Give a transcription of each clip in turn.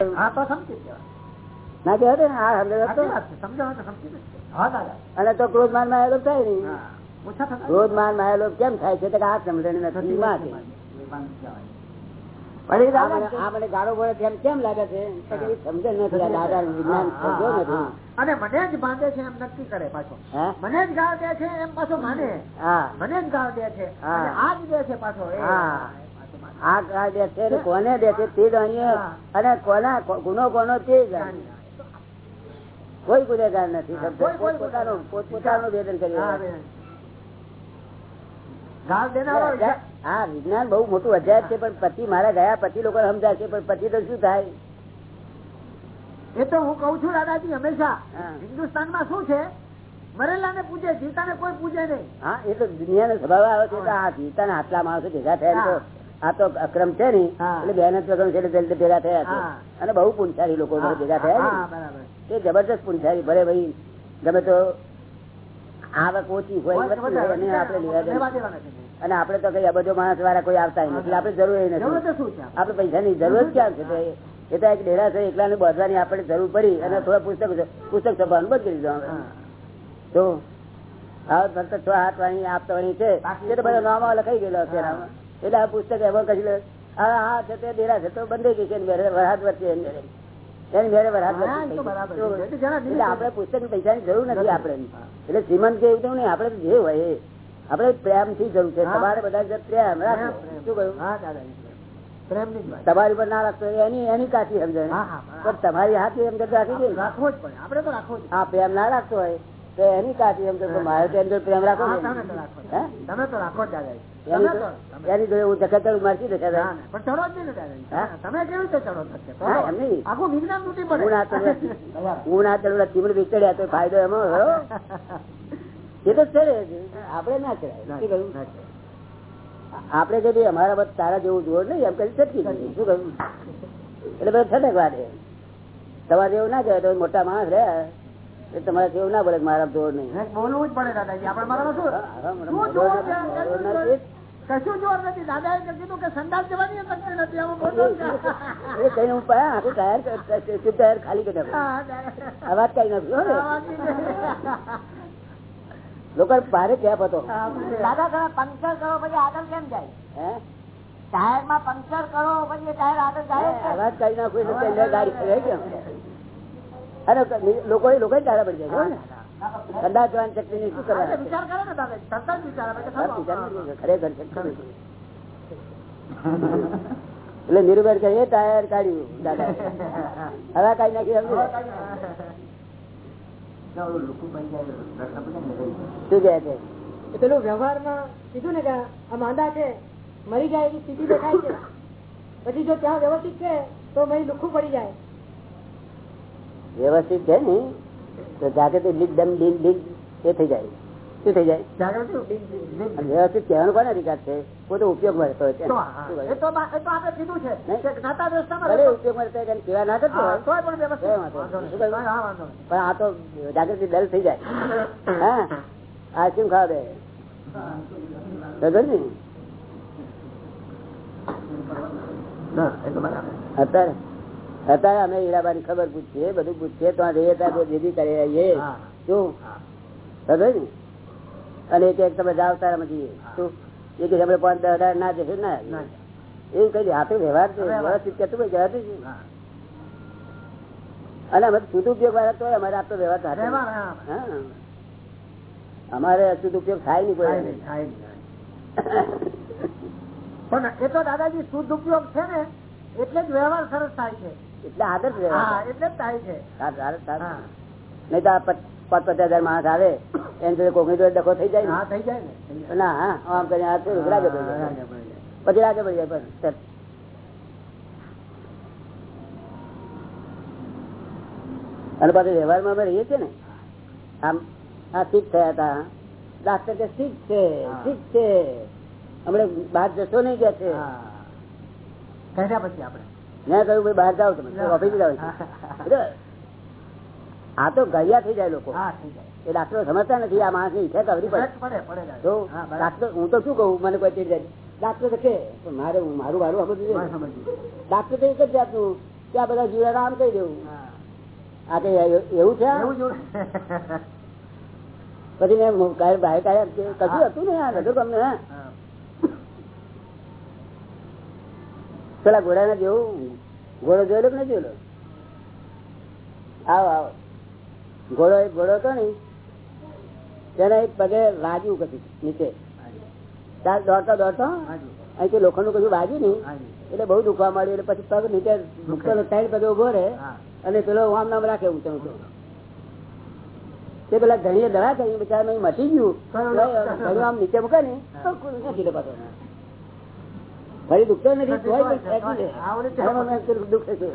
હા તો સમજી કહેવાય. ના કહેવાય ને આ સમજણ સાચી તો વાત છે. સમજાવો તો સમજી હા દાદા અને તો ક્રોધ માનમાં આવેલો થાય નહીં. ક્રોધ માનમાં કેમ થાય છે? આ સમજણ નથી માં છે. વળી દાદા આપણે આપણે ગાળો બોલે તેમ કેમ લાગે છે? સમજણ નથી દાદા વિજ્ઞાન નથી. અને મને જ બાંધે છે એમ નક્કી કરે પાછો. મને જ ગાળ દે છે એમ પાછો માને. હા. મને જ ગાળ દે છે. આ જ દે છે પાછો. આ છે ને કોને દે તે જાણીએ. અને કોના ગુનો કોનો તે જાણીએ. કોઈ ગુનેગાર નથી હા, પોતપોતાનું પોતપોતાનું વેદન વિજ્ઞાન બહુ મોટું અધ્યાય છે પણ પતિ મારા ગયા પતિ લોકો સમજાય છે પણ પછી તો શું થાય? એ તો હું કઉ છું દાદાજી હંમેશા. હિન્દુસ્તાનમાં શું છે? મરેલા ને પૂજે ને કોઈ પૂજે નહીં. હા એ તો દુનિયાનો સ્વભાવ આવે છે આ જીતા જીવતાના આટલા માણસો ભેગા થયા ને આ તો અક્રમ છે ને એટલે એટલે મહેનત અક્રમ છે એટલે ભેગા થયા છે. અને બહુ પુંછારી લોકો ભેગા થયા છે ને. જબરદસ્ત પુંછારી ભલે ભાઈ ગમે તો આવક ઓછી હોય અને આપણે લેવા આપણે તો કઈ અબજો માણસ વાળા કોઈ આવતા નથી એટલે જરૂર નથી. આપડે પૈસા ની જરૂર ક્યાં છે? એ- તો એક ડેરા છે એકલાને બાંધવાની આપણે જરૂર પડી અને થોડા પુસ્તક પુસ્તક છપાવવાનું બંધ કરી દીધું તો હા. ફક્ત છ હાથ વાણી આપતા છે. એ તો બધા નામો લખાઈ ગયેલો છે. એટલે આ પુસ્તક એમાં કહી આ આ છે તે ડેરા છે તો બંધ ગઈ છે વરસાદ વચ્ચે આપડે પુસ્તક પૈસા હા, પૈસાની જરૂર નથી આપડે એટલે શ્રીમંત કે એવું નહીં આપડે જે હોય આપડે આપણે પ્રેમથી જરૂર છે. તમારે બધા પ્રેમ રાખો. શું કહ્યું? હા તમારી પર ના રાખતો હોય એની એની કાચી સમજણ. હા, હા, હા. પણ તમારી હાથી સમજણ રાખી દે રાખવો જ પડે. આપડે તો રાખવો હા પ્રેમ ના રાખતો હોય. તો એની કાચી એમ તો મારે તો એની પ્રેમ રાખો તમે તો રાખો એની જોડે હું મારતી પણ ચડો જ નહીં? તમે કેવી રીતે ચડો એમ નહીં. આખું વિજ્ઞાન તૂટી પડે. હું ના ચડવા ચીમડ વિચડ્યા તો ફાયદો એમાં થયો એ તો ચડે જ. આપણે ના ચડાય. આપડે કે ભાઈ અમારા બધા તારા જેવું જોર નહીં એમ કરી ચટકી. શું કહ્યું? એટલે બધા છટકવા દે તમારે જેવું ના કહેવાય તો મોટા માણસ રહ્યા. એટલે તમારે જેવું ના પડે મારા જોર નહીં. બોલવું જ પડે દાદાજી. કશું જોર- નથી. કીધું કે જવાની નથી એ કઈ હું ટાયર ટાયર ખાલી કરી. કઈ નથી વાત. લોકો ભારે કેપ હતો. દાદા તમે પંક્ચર કરો પછી આગળ કેમ જાય? હે? ટાયરમાં પંક્ચર કરો પછી ટાયર આગળ જાય અવાજ કઈ નાખું ગાડી કેમ અને લોકો લોકો ટાળા પડી જાય ઠંડા જવાની શક્તિ ની શું કરવા ખરેખર. એટલે નિરુબેન કહે એ ટાયર કાઢ્યું દાદા. હવે કઈ નાખી શું કહે છે? પેલું વ્યવહારમાં કીધું ને કે આ માંદા છે મરી જાય એવી સ્થિતિ દેખાય છે. પછી જો ત્યાં વ્યવસ્થિત છે તો મહી લુખું પડી જાય. વ્યવસ્થિત છે ને તો જાગૃતિ લીક દમ લીક લીક એ થઈ જાય. શું થઈ વ્યવસ્થિત કહેવાનો કોને અધિકાર છે? પોતે ઉપયોગ મળતો હોય ઉપયોગ મળતો હોય કેવા ના કરતો પણ આ તો જાગૃતિ દલ થઈ જાય. હા? આ શું ખાવા દે? ને. અત્યારે? અત્યારે અમે હીરાબાની ખબર પૂછીએ બધું પૂછીએ તો જઈએ ત્યાં દીદી કરી આવીએ શું? ખબર ને? અને એક એક તમે જાવ તારા જઈએ શું? એ કે આપણે પાંચ દસ હજાર ના જશે ના? ના. એવું કઈ હાથે વ્યવહાર છે વ્યવસ્થિત કેતું ભાઈ જવાતું છે? અને અમે સદુપયોગ વાળા તો અમારે આપતો વ્યવહાર થાય. અમારે સદુપયોગ થાય નહીં કોઈ. પણ એ તો દાદાજી શુદ્ધ ઉપયોગ છે ને એટલે જ વ્યવહાર સરસ થાય છે. એટલે આદર્શ વ્યવહાર. એટલે જ થાય છે. નહીં તો પાંચ પચાસ હજાર માણસ આવે એમ તો કોકની જોડે ડખો થઈ જાય હા થઈ જાય ને ના હા આમ કરીને આ. રાગે પડી જાય. પછી રાગે પડી જાય બસ અને પાછું વ્યવહારમાં અમે રહીએ છીએ ને. આમ હા ઠીક થયા હતા. ડાક્ટર કે ઠીક છે ઠીક છે. હમણાં બહાર જશો નહીં કે છે હા. કહ્યા પછી આપણે. મેં કહ્યું ભાઈ બહાર જાઓ તમે. ઓફિસ જાઓ આ તો ગયા થઈ જાય લોકો. હા થઈ જાય. એ ડાક્ટરો સમજતા નથી આ માણસની ઈચ્છા કવરી પડે. ડાક્ટર હું તો શું કહું મને કોઈ ચીડ જાય ડાક્ટર તો કે મારે મારું મારું બસ ડાક્ટર તો એક જ જાતનું કે આ બધા જીવડા આમ કહી દેવું. આ કઈ એવું છે? પછી મેં બહાર કાયમ કાઢ્યા કે કશું હતું ને આ? રજૂ તમને હા. પેલા ઘોડા જેવું ઘોડો જોયેલો કે નહીં જોયેલો? આવો આવો. ઘોડો એક ઘોડો હતો ને તેને એક પગે વાજ્યું કશું નીચે. ત્યાં દોડતો દોડતો અહીંથી લોખંડનું કશું વાજ્યું નહીં. એટલે બહુ દુખવા મળ્યું એટલે પછી પગ નીચે મૂકતો સાઈડ પગે ઊભો રહે અને પેલો આમ નામ રાખે ઊંચો ઊંચો તે. પેલા ધણીએ દવા કરી બિચારા મટી ગયું. આમ નીચે મૂકે ને નથી ફરી દુખતો નથી દુખે છે.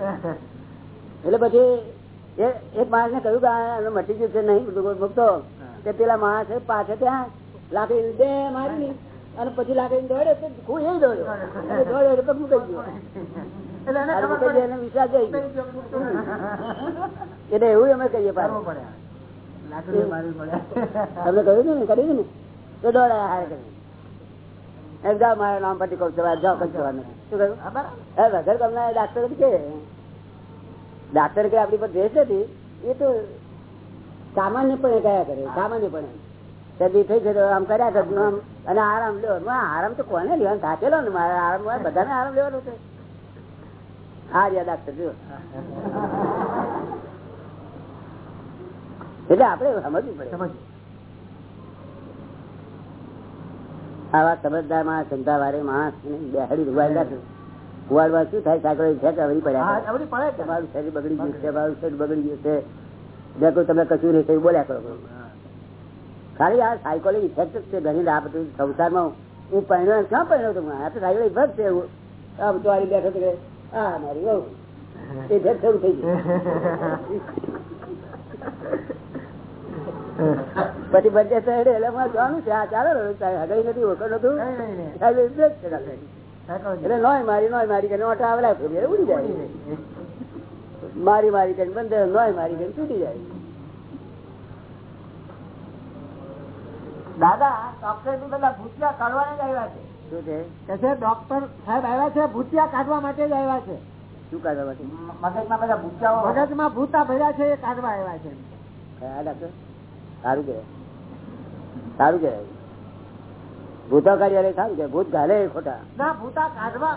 એટલે પછી એક માણસ ને કહ્યું કે મટી ગયું છે નહીં ભૂખતો કે તે પેલા માણસ પાછળ ત્યાં લાકડી બે મારી અને પછી લાકડી દોડે તો હું એ દોડ્યો. દોડ્યો એટલે મુકાઈ ગયો? એટલે એવું અમે કહીએ તમને કહ્યું ને કર્યું ને? તો દોડાયા હારે કરી એમ જાઓ મારા નામ પરથી કહું છું જાઓ કઈ જવાનું નથી. શું કહ્યું? હા, વગર કમના ડાક્ટર કે? ડાક્ટર કે આપણી પર દ્વેષ નથી એ તો સામાન્યપણે કયા કરે સામાન્યપણે. શરદી થઈ છે તો આમ કર્યા કરતું આમ અને આરામ લ્યો આરામ તો કોને લેવાનું? થાકેલો ને મારે આરામ બધાને આરામ લેવાનો છે. હા રહ્યા ડાક્ટર જો એટલે આપણે સમજવું પડે. સમજ. આવા સમજદાર માણસ ધંધા વારે માણસ બેહાડી રૂવાડવા શું થાય? સાંકળો છે કે પડ્યા આવડી પડે છે. તમારું શરીર બગડી ગયું છે મારું શરીર બગડી ગયું છે. જ્યાં કોઈ તમે કશું નહીં થયું બોલ્યા કરો. ખાલી આ સાયકોલિક ઇફેક્ટ જ છે ઘણી આ બધું સંસારમાં. હું પરિણામ ક્યાં પહેણ્યો છું આ તો સાયકોલિક ઇફેક્ટ છે એવું. આમ તો આરી બેઠો કે આ મારી વહુ. એ ફેર શરૂ થઈ ગયું. પછી બધે સહેડે એટલે મારે જવાનું છે આ ચાલો હગઈ નથી ઓળખો નતું. એટલે નોય મારી નોય મારી કરીને આવડા ફેરી ઉડી જાય. મારી મારી કરીને બંધ નોય મારી કરીને તૂટી જાય. દાદા ડોક્ટરની બધા ભૂતિયા કાઢવાને જ આવ્યા છે. શું છે? ડોક્ટર સાહેબ આવ્યા છે ભૂતિયા કાઢવા માટે જ આવ્યા છે. શું કાઢવા માટે? મગજમાં બધા ભૂતિયાઓ મગજમાં ભૂતા ભર્યા છે એ કાઢવા આવ્યા છે. કયા ડાક્ટર સારું કહેવાય. સારું કહેવાય. ભૂતા કાઢી સારું કે ભૂત ઘાલે ખોટા. ના ભૂતા કાઢવા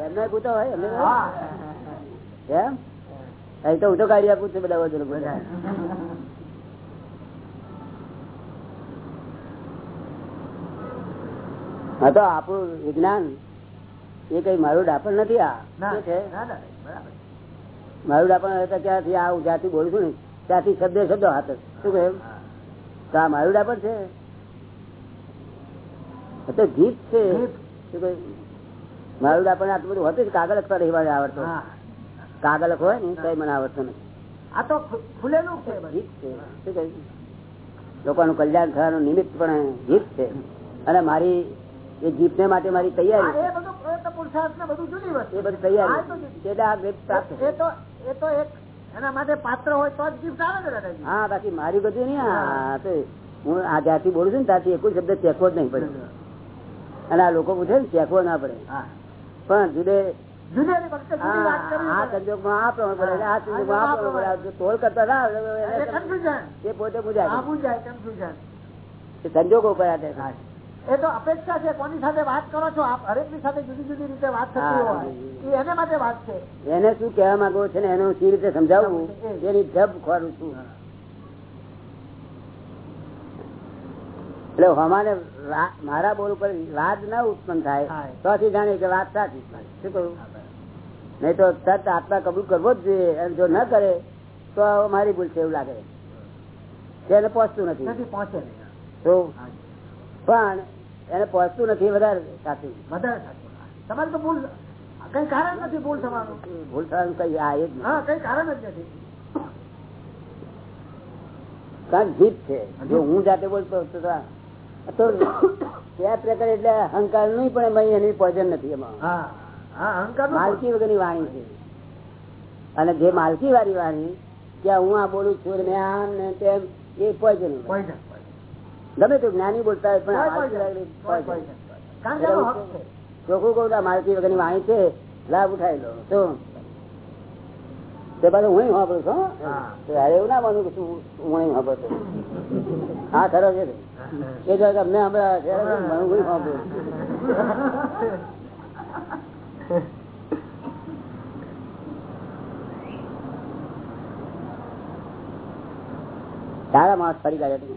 એમને હોય એમને એમ અહીં તો હું તો કાઢી આપું છું બધા વધુ હા તો આપણું વિજ્ઞાન એ કઈ મારું ડાપણ નથી આ. છે? મારું ડાપણ ક્યાંથી આ હું જ્યાંથી બોલું છું ને ત્યાંથી શબ્દે શબ્દો હાથ. શું કહ્યું તો આ મારું છે? તો ગીત છે. મારું ડાપણ આટલું બધું હતું કાગળ લખતા રહેવા આવડતો. કાગળ લખો ને કઈ મને આવડતો નથી આ તો ખુલેલું છે ગીત છે. શું કહ્યું લોકોનું કલ્યાણ થવાનું નિમિત્ત પણ ગીત છે. અને મારી એ જીતને માટે મારી તૈયારી એ બધું વસ્તુ. એ બધી તૈયારી એ તો એક એના માટે પાત્ર હોય તો જ ગિફ્ટ આવે ને દાદાજી. હા બાકી મારી બધું નહીં હું આ જ્યાંથી બોલું છું ને ત્યાંથી એક શબ્દ ચેકવો જ નહીં પડે. અને આ લોકો પૂછે ને ચેકવો ના પડે. હા. પણ જુદે સંજોગો ઉપર આધાર. એ તો અપેક્ષા છે કોની સાથે વાત કરો છો? આપ હરેકની સાથે જુદી જુદી રીતે વાત થતી હોય. એને માટે વાત છે. એને શું કહેવા માંગો છે ને? એને સી રીતે સમજાવવું એની જબ ખોરું છું. એટલે હમાને મારા બોલ ઉપર વાદ ના ઉત્પન્ન થાય. તોથી જાણે કે વાત સાચી શું કહ્યું નહીં તો તરત આત્મા કબૂલ કરવો જ જોઈએ. અને જો ન કરે તો મારી ભૂલ છે એવું લાગે. એને પહોંચતું નથી. નથી પહોંચે તો પણ એને પહોંચતું નથી વધારે સાચું વધારે સાચું તમારે તો ભૂલ કઈ કારણ નથી ભૂલ થવાનું? ભૂલ થવાનું કઈ આ એ હા કઈ કારણ જ નથી. કારણ જીત છે. જો હું જાતે બોલતો તો ત્યાં પ્રકાર એટલે અહંકાર નહીં પણ એની પોઈઝન નથી એમાં. હા હા ની માલકી વાણી છે. અને જે માલકી વાળી વાણી ત્યાં હું આ બોલું છું ને આમ ને તેમ એ પોઈઝન પોઈઝન ગમે તે જ્ઞાની બોલતા હોય પણ માલકી છે. ચોખ્ખું કહું તો આ માલકી વાણી છે લાભ ઉઠાવી લો. શું? તે પાછું હું વાપરું છું. તો એવું ના માનું કે શું હું વાપરું છું. હા ખરો છે એ જો અમને હમણાં છે, હું વાપરું સારા માણસ ફરી કાઢ્યા તમે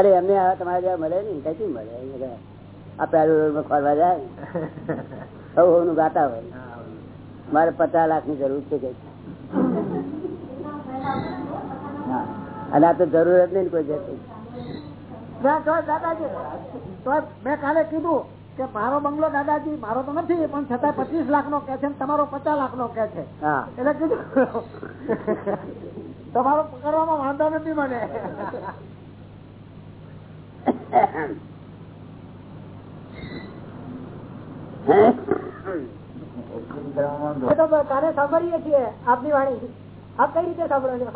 અરે એમને આ તમારે જ્યાં મળે ને કઈ મળે? આ પેલું રોડમાં ખોરવા જાય. સૌ નું ગાતા હોય. મારે પચાસ લાખની જરૂર છે કઈ. અને આ તો જરૂર જ નહીં કોઈ જતી ના તો દાદાજી તો મેં કાલે કીધું કે મારો બંગલો દાદાજી મારો તો નથી પણ છતાં પચીસ લાખ નો કે છે ને તમારો પચાસ લાખ નો કે છે. હા. એટલે કીધું તમારો પકડવામાં વાંધો નથી મને. કાને સાંભળીએ છીએ આપની વાણી. આપ કઈ રીતે સાંભળો છો?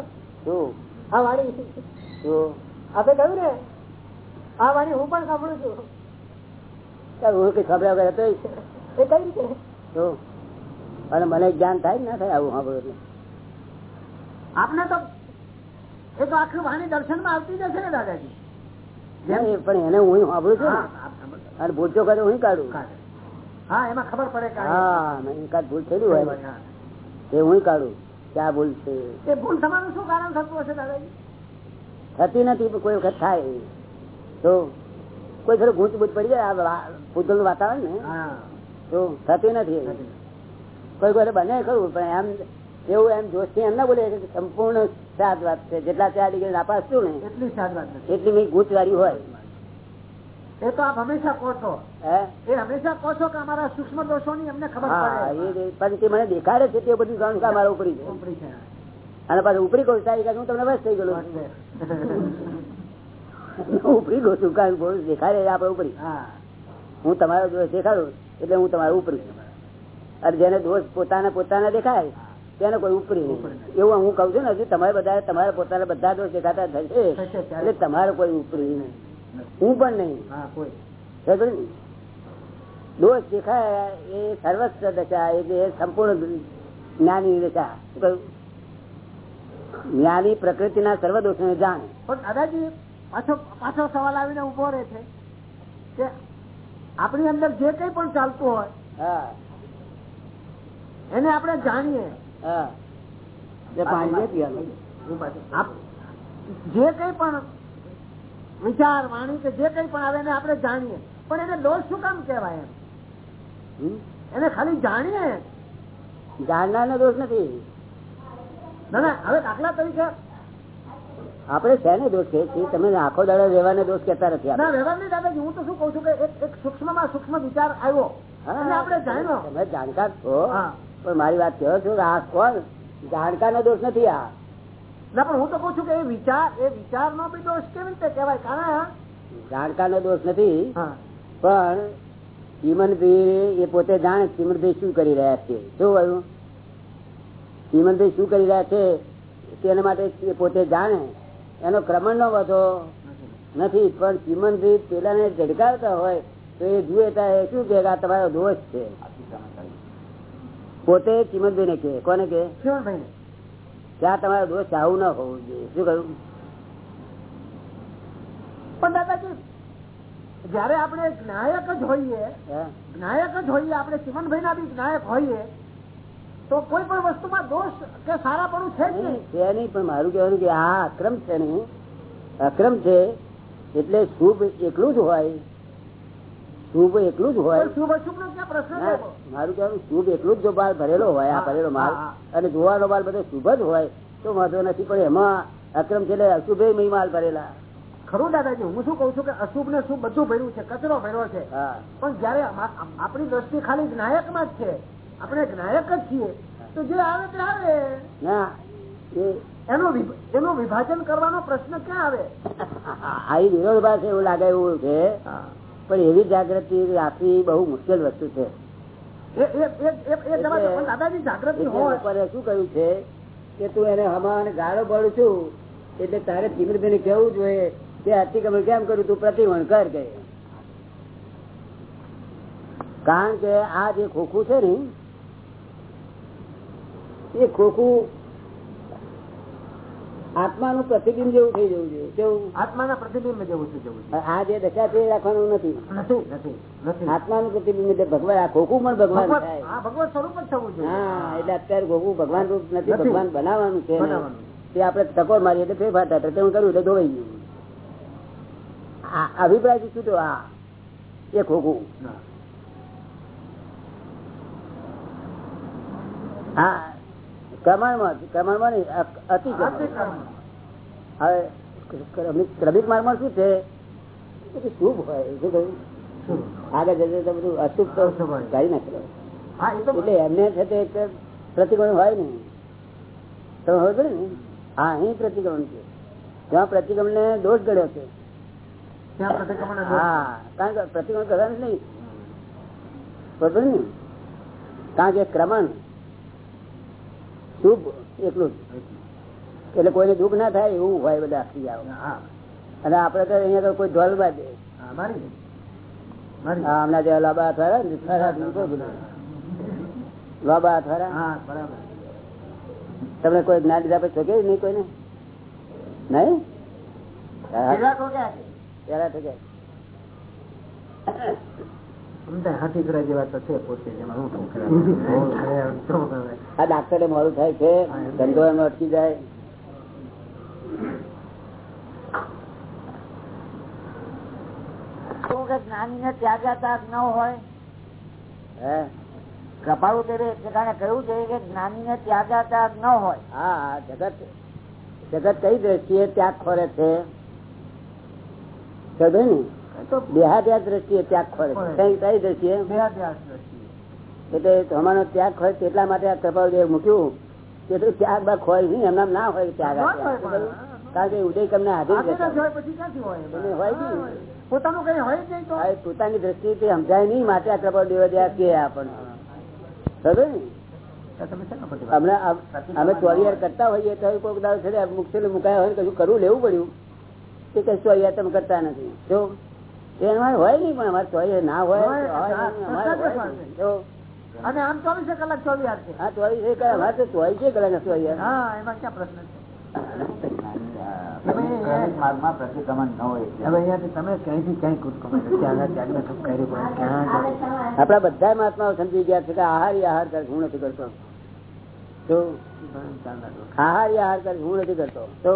આ વાણી. આપે કહ્યું ને આ વાણી હું પણ સાંભળું છું. હું કઈ ખબર વગર હતો એ કઈ રીતે? અને મને જ્ઞાન થાય ના થાય આવું સાંભળું એટલે આપને તો એ તો આખી વાણી દર્શનમાં આવતી જશે ને દાદાજી. પણ એને હું સાંભળું છું. અને ભૂલ તો કરે હું કાઢું? કાઢે. હા એમાં ખબર પડે હા એકાદ ભૂલ થયેલી હોય. એ હું. કાઢું. કે ભૂલ છે? એ ભૂલ થવાનું શું કારણ થતું હશે દાદાજી? થતી નથી કોઈ વખત થાય. તો કોઈ થોડું ગૂંચ બૂચ પડી જાય ભૂતલનું વાતાવરણ ને? હા. તો થતી નથી. કોઈ કોઈ બને ખરું પણ એમ એવું એમ જોશથી એમ ના બોલે સંપૂર્ણ સાત વાત છે. જેટલા ચાર ડિગ્રી નાપાસ છું ને એટલી સાત વાત એટલી મેં ગૂંચ વાળી હોય. એ તો આપ હંમેશા કહો છો. એ હંમેશા કહો છો કે અમારા સૂક્ષ્મ દોષોની અમને ખબર પડે. પણ તે મને દેખાડે છે તે બધું જાણું કે ઉપરી છે. અને પાછું ઉપરી કહું સારી હું તમને બસ થઈ ગયેલો ઉપરી કહું છું કારણ કે દેખાડે આપડે ઉપરી. હું તમારો દોષ દેખાડું એટલે હું તમારો ઉપરી. અને જેને દોષ પોતાના પોતાના દેખાય તેને કોઈ ઉપરી નહીં. એવું હું કઉ છું ને હજુ તમારે બધા તમારા પોતાના બધા દોષ દેખાતા થશે. એટલે તમારે કોઈ ઉપરી નહીં. હું પણ નહીં. કોઈ. દોષ દેખાય એ સર્વસ્વ દશા એટલે એ સંપૂર્ણ જ્ઞાની દશા. કહ્યું? જ્ઞાની પ્રકૃતિના સર્વ દોષોને જાણે. પણ દાદાજી પાછો પાછો સવાલ આવીને ઊભો રહે છે કે આપણી અંદર જે કઈ પણ ચાલતું હોય હા. એને આપણે જાણીએ. જે કઈ પણ વિચાર વાણી કે જે કઈ પણ આવે એને આપણે જાણીએ. પણ એને દોષ શું કામ કેવાય એમ? એને ખાલી જાણીએ? જાણનારનો દોષ નથી. ના ના હવે દાખલા તરીકે આપણે શેને દોષ કે છે તમે આખો દાડો રહેવાને દોષ કેતા નથી ના વ્યવહાર નહીં દાદાજી હું તો શું કઉ છું કે એક સૂક્ષ્મમાં સૂક્ષ્મ વિચાર આવ્યો. આપણે જાણ્યો. તમે જાણકાર છો. હા. પણ મારી વાત કહો છો આ કોણ? જાણકારનો દોષ નથી આ. ના પણ હું તો કઉ છું કે એ વિચાર એ વિચાર નો બી દોષ કેવી રીતે કહેવાય? કારણ જાણકારનો દોષ નથી. પણ ચીમનભાઈ એ પોતે જાણે ચીમનભાઈ શું કરી રહ્યા છે. શું કહ્યું? ચીમનભાઈ શું કરી રહ્યા છે? તેના માટે એ પોતે જાણે. એનો ક્રમણ નો વધો. નથી પણ ચીમનભાઈ પેલાને ઝડકાવતા હોય તો એ જુએ ત્યારે શું કે તમારો દોષ છે. પોતે ચીમનભાઈ ને કે કોને કે ત્યાં તમારો દોષ આવું ના હોવું જોઈએ. શું કહ્યું? પણ દાદાજી જયારે આપણે જ્ઞાયક જ હોઈએ? જ્ઞાયક જ હોઈએ આપણે ચિમનભાઈ ના બી જ્ઞાયક હોઈએ તો કોઈ પણ વસ્તુમાં દોષ કે સારાપણું છે નહીં, નહીં. છે નહીં પણ મારું કહેવાનું કે આ અક્રમ છે ને અક્રમ છે એટલે શુભ એકલું જ હોય શુભ એકલું જ હોય? મારું કહેવાનું શુભ એકલું જ જો ભરેલો હોય આ ભરેલો માલ અને જોવાનો માલ બધો શુભ જ હોય તો વાંધો નથી પણ એમાં અક્રમ છે અશુભે માલ ભરેલા. ખરું દાદાજી હું શું કઉ છું કે અશુભ ને શુભ બધું ભર્યું છે કચરો ભર્યો છે. પણ જયારે આપણી દ્રષ્ટિ ખાલી જ્ઞાયકમાં જ છે આપણે જ્ઞાયક જ છીએ તો જે આવે તે આવે. ના એનો એનું વિભાજન કરવાનો પ્રશ્ન ક્યાં આવે? આ વિરોધાભાસ એવું લાગે એવું છે. પણ એવી જાગૃતિ રાખવી બહુ મુશ્કેલ વસ્તુ છે. શું કહ્યું છે કે તું એને હમાન ગાળો પડું છું એટલે તારે ધીમે કેવું જોઈએ? કે અતિક્રમણ કેમ કર્યું તું પ્રતિવણ કર કે. કારણ કે આ જે ખોખું છે ને એ ખોખું આત્માનું પ્રતિબિંબ જેવું થઈ જવું જોઈએ. કેવું? આત્માના પ્રતિબિંબ જેવું થઈ જવું. આ જે દશા છે રાખવાનું નથી. આત્માનું પ્રતિબિંબ એટલે ભગવાન આ ખોખું પણ ભગવાન ભગવત સ્વરૂપ જ થવું જોઈએ. હા એટલે અત્યારે ખોખું ભગવાન રૂપ નથી. ભગવાન બનાવવાનું છે તે આપણે ટકોર મારી એટલે ફેરફાર થાય પ્રત્યે કર્યું એટલે ધોવાઈ ગયું. આ અભિપ્રાયથી છૂટો આ. એ ખોખું. હા. હા ક્રમણમાં ક્રમણમાં નહીં અતિ હવે ક્રમિક ક્રમિક માર્ગમાં શું છે? શુભ હોય. શું કહ્યું આગળ જશે તો બધું અશુભ તો. કાઢી તો એટલે એમને છે તે એક પ્રતિક્રમણ હોય ને. તમે હોય ને? હા અહીં પ્રતિક્રમણ છે. ત્યાં પ્રતિક્રમણ ને દોષ ગળ્યો છે. હા કારણ કે પ્રતિક્રમણ કરવાનું નહીં. બરોબર ને? કારણ કે ક્રમણ શુભ એટલું. એટલે કોઈને દુઃખ ના થાય એવું હોય બધા અને આપડે તો અહીંયા તો કોઈ ઢોલ બાજે દે. મારી દે. હા, હમણાં જે લાબા હાથ લાબા બરાબર. તમને કોઈ જ્ઞાન લીધા પછી ઠોકે નહીં કોઈને? નહીં? હા, ઠોક્યા આ ડાક્ટરે મોડું થાય છે ધંધો એનો અટકી જાય. જ્ઞાની ને ત્યાગાતા ન હોય? હે? કૃપાળુ દેવે ઠેકાણે કહ્યું છે કે જ્ઞાની ને ત્યાગાતા ન હોય? હા હા, જગત જગત કઈ દ્રષ્ટિએ ત્યાગ ખોરે છે? ને? દ્રષ્ટિએ ત્યાગ ખોરે કઈ દ્રષ્ટિએ. એટલે તમારો ત્યાગ માટે આ કૃપાદેવ મૂક્યું કે ત્યાગ બા ખોય નહીં એમના ના હોય ત્યાગ. કારણ કે ઉદય તમને હાજર. પોતાનું દ્રષ્ટિથી સમજાય નહીં માટે આ કૃપાદેવ દયા કે આપણને અમે ચોરિયાર કરતા હોઈએ તો કોઈક દાવ છે મુકાયા હોય કશું કરવું લેવું પડ્યું. તે કઈ અહીંયા તમે કરતા નથી. જો એ અમારે હોય નહીં પણ અમારે ચોવીસ ના હોય હા, અને આમ ચોવીસે કલાક ચોવીસ છે. હા ચોવીસ એ કરે તો ચોવીસ કલાક ચોવીસ હા એમાં ક્યાં પ્રશ્ન છે? આપડા બધા મહાત્માઓ સમજી ગયા છે કે આહારી આહાર કર હું નથી કરતો. તો આહારી આહાર કર હું નથી કરતો. તો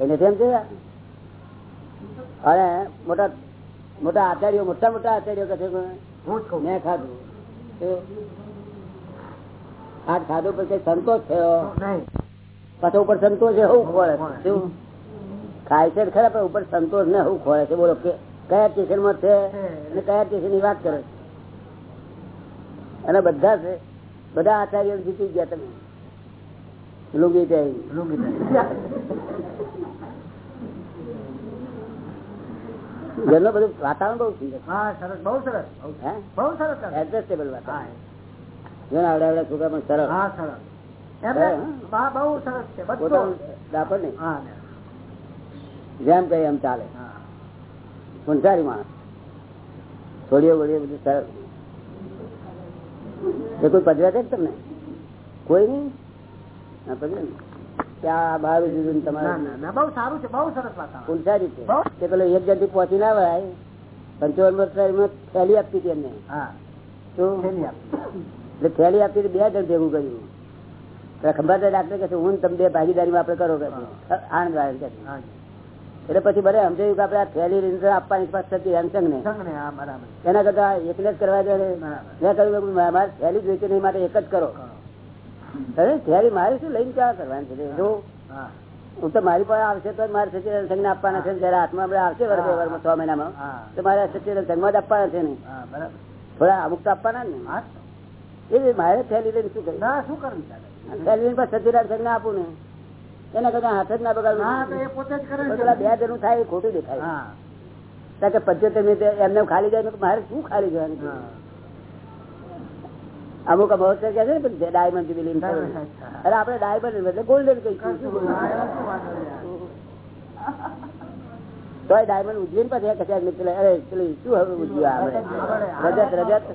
એને તેમ છે અને મોટા મોટા આચાર્યો મોટા મોટા આચાર્યો કહે છે હું મેં ખાધું. આ ખાધું પછી સંતોષ થયો? પાછો ઉપર સંતોષ એવું હું ખોળે. શું? ખાય છે ખરા પણ ઉપર સંતોષ ને હું ખોળે છે. બોલો કે કયા સ્ટેશનમાં છે? અને કયા સ્ટેશનની વાત કરે અને બધા છે બધા આચાર્યો જીતી ગયા તમે. લુંગી જાય લુંગી પહેરી. ઘરનું બધું વાતાવરણ બહુ સુંદર સરસ બહુ સરસ. બહુ સરસ. સરસ સરસ. એડજસ્ટેબલ વાતાવરણ જો ને આવડે આવડે છોકરા પણ સરળ હા સરસ. બહુ સરસ છે બધું. નહીં. જેમ કઈ એમ ચાલે. હા. સંસારી માણસ. થોડીઓ વળીઓ બધું સરળ એ કોઈ પજવા છે તમને? કોઈ નહીં? પધરા પજવે ને ત્યાં બહાર જુદું તમારે ના ના બહુ સારું છે બહુ સરસ વાતાવરણ ફૂલસારી છે. બહુ. પેલો એક જણથી પહોંચી ના વળાય પંચાવન વર્ષ થેલી આપતી હતી એમને. એટલે થેલી આપતી બે જણ ભેગું કર્યું. ખંભાતા ડાક્ટર કે હું તમે બે ભાગીદારીમાં આપણે કરો કે વાળા. હા એટલે પછી ભલે સમજાયું કે આપડે થેલી આપવાની થતી ને બરાબર. એના કરતા એકને જ કરવા દે. મેં કહ્યું કે મારે થેલી જોઈતી નહીં માટે એક જ કરો. અરે ત્યારે મારે શું લઈને ક્યાં કરવાનું છે? જો હું. તો મારી પાસે આવશે તો મારે સચિદાન સંઘને આપવાના છે જયારે હાથમાં આપડે આવશે વર્ષ વર્ષમાં છ મહિનામાં તો મારે સચિદાન સંઘમાં જ આપવાના છે ને. થોડા અમુક તો આપવાના ને. એ મારે થેલી લઈને શું કર્યું ના શું કરવું થેલી લઈને સચિદાન સંઘને આપું ને. એના કરતા હાથ જ ના બગાડવું કરે બે જણું થાય એ ખોટું દેખાય. હા. કારણ કે પંચોતેર મિનિટ એમને ખાલી જાય તો મારે શું ખાલી જવાનું અમુક મહોત્સવ કે છે ને પણ ડાયમંડ જુબિલી ને Diamond, ખરું. હા. અરે આપડે ડાયમંડ એટલે ગોલ્ડન કહીશું તો ડાયમંડ ઉજવીને પછી કચાક નીકળે અરે પેલી શું હવે ઉજવ્યું આપણે? રજત રજત.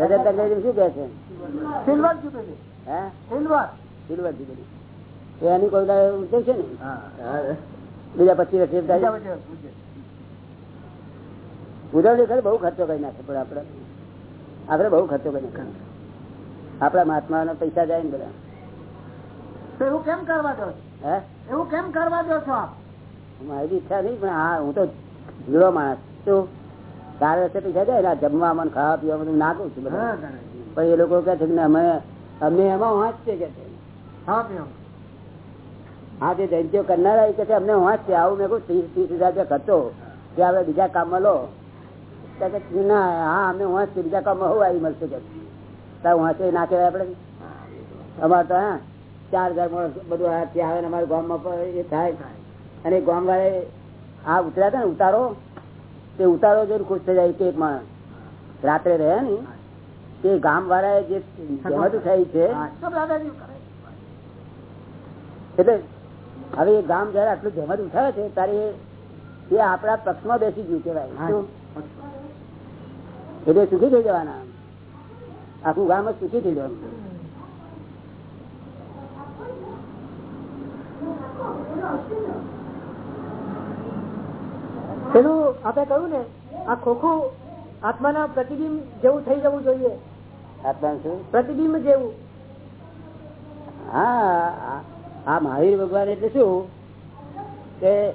રજત અંગ્રેજી શું કે છે? સિલ્વર જુબેલી હે? સિલ્વર સિલ્વર જુબેલી એની કોઈ ઉજવે છે ને? બીજા પચીસ વર્ષ ઉજવણી ખરી બહુ ખર્ચો કરી નાખે પણ આપડે આપડે બહુ ખર્ચો કરી આપડા મહાત્મા પૈસા જાય ને બધા. એવું કેમ કરવા દો હે? એવું કેમ કરવા દો છો? મારી ઈચ્છા નહીં પણ હા હું તો જીરો માણસ શું ચાર વર્ષે પૈસા જાય ને જમવા મને ખાવા પીવા બધું નાખું છું બધા. પણ એ લોકો કહે છે કે અમે અમે એમાં વાંચ છે કે. હા જે જયંતિઓ કરનારા એ છે અમને વાંચ છે. આવું મેં કહું ત્રીસ ત્રીસ હજાર રૂપિયા ખર્ચો. કે આપડે બીજા કામમાં લો તો કે ના, હા આપણે અમારે તો, હા, ચાર હજાર માણસ બધું આવે ને અમારા ગામમાં પણ એ થાય અને ગામ વાળા આ ઉતર્યા ને, ઉતારો તે ઉતારો જોઈને ખુશ થઈ જાય, કે રાત્રે રહે ને, તે ગામ વાળાએ જે જહેમત થઈ છે. એટલે હવે એ ગામ જયારે આટલું જમત ઉઠાવે છે, ત્યારે એ- આપણા પક્ષમાં બેસી ગયું કેવાય? એટલે સુખી થઈ જવાના. આખું ગામ જ સુખી થઈ જવાનું. પેલું આપણે કહ્યું ને આ ખોખું આત્માના પ્રતિબિંબ જેવું થઈ જવું જોઈએ. આત્માનું શું? પ્રતિબિંબ જેવું. હા આ- આ મહાવીર ભગવાન એટલે શું? કે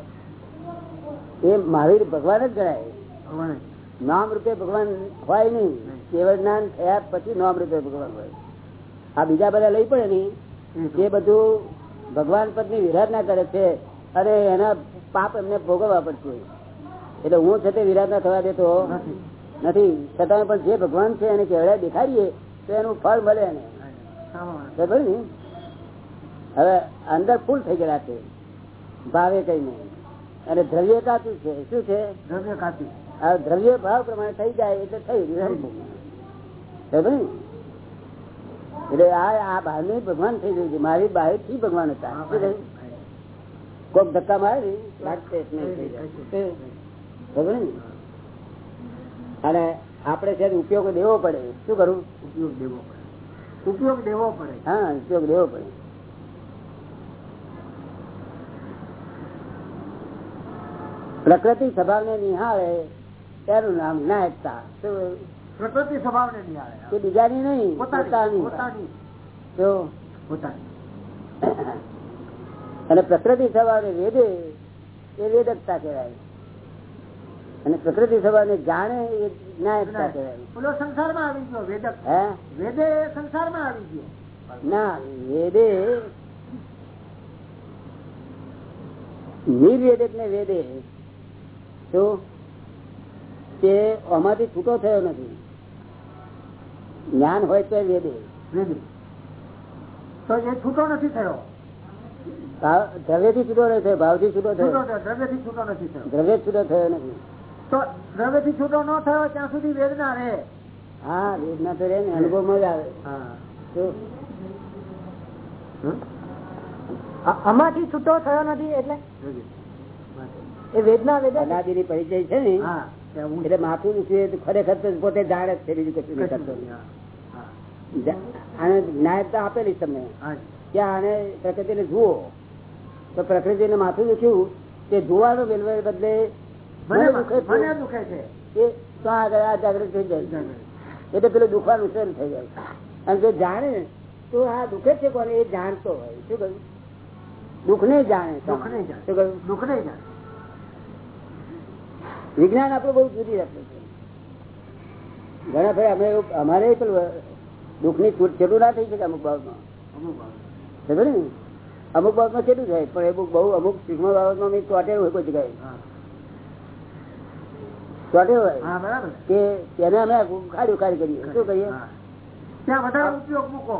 એ મહાવીર ભગવાન જ ગણાય. ભગવાને. નામ રૂપે ભગવાન હોય નહીં. કેવળ જ્ઞાન થયા પછી નામ રૂપે ભગવાન હોય. આ બીજા બધા લઈ પડે નહીં એ બધું ભગવાન પદની વિરાધના કરે છે અને એના પાપ એમને ભોગવવા પડશે. એટલે હું છે તે વિરાધના થવા દેતો નથી. નથી. છતાં પણ જે ભગવાન છે એને કેવડા દેખાડીએ તો એનું ફળ મળે એને. ખબર ને? હવે અંદર ફૂલ થઈ ગયેલા છે. ભાવે કઈ નહીં. અને દ્રવ્ય કાચું છે? શું છે? દ્રવ્ય કાપી. આ દ્રવ્ય ભાવ પ્રમાણે થઈ જાય એટલે થઈ ગયું એટલે આ આ બહાર ભગવાન થઈ ગયું છે. મારી બહારથી ભગવાન હતા. કોક ધક્કા મારે ને, ને? અને આપણે છે ઉપયોગ દેવો પડે. શું કરવું ઉપયોગ દેવો પડે. ઉપયોગ દેવો પડે. હા ઉપયોગ દેવો પડે. પ્રકૃતિ સ્વભાવને નિહાળે તેનું નામ નાયકતા શું? પ્રકૃતિ સ્વભાવ ને બીજાની નહીં પોતાની જો. પોતાની. અને પ્રકૃતિ સ્વભાવને વેદે એ વેદકતા કહેવાય. અને પ્રકૃતિ સ્વભાવને જાણે એ નાયકતા કહેવાય. પેલો સંસારમાં આવી ગયો વેદક. હે? વેદે સંસારમાં આવી ગયો. ના વેદે નિર્વેદક ને વેદે. તો તે આમાંથી છૂટો થયો નથી. જ્ઞાન હોય તો વેદે. તો એ છૂટો નથી થયો. દ્રવ્યથી છૂટો નથી થયો ભાવથી છૂટો થયો. દ્રવ્યથી છૂટો નથી થયો. દ્રવ્ય છૂટો થયો નથી. તો દ્રવ્યથી છૂટો ન થયો ત્યાં સુધી વેદના રહે. હા વેદના તો રે ને અનુભવમાં જ આવે. આમાંથી છૂટો થયો નથી એટલે? એ વેદના વેદના. પરિચય છે ને. એટલે માથું દુખ્યું ખરેખર તો પોતે જાણે છે બીજું કશું નહીં કરતો. આને નાયકતા આપેલી તમને. કે આને પ્રકૃતિને જુઓ તો પ્રકૃતિને માથું દુખ્યું તે જોવાનું મેળવે બદલે મને દુખે છે. એ તો આગળ આ જાગૃત થઈ જાય. એટલે પેલું દુખવાનું શરૂ થઈ જાય. અને જો જાણે તો આ દુખે છે કોને? એ જાણતો હોય. શું કહ્યું? દુઃખ ને જાણે નહીં જાણે. શું કહ્યું? દુઃખ નહીં જાય વિજ્ઞાન આપણું બહુ જુદી રાખ્યું છે. ઘણા ભાઈ અમે અમારે દુઃખની છેટું ના થઈ શકે અમુક બાબતમાં. અમુક. ને? અમુક બાબતમાં છેટું થાય પણ એ બહુ અમુક સૂક્ષ્મ બાબતમાં મેં ચોટેલું હોય કોઈ જગ્યાએ. ચોટેલું હોય કે તેને અમે ઉખાડી કરીએ. શું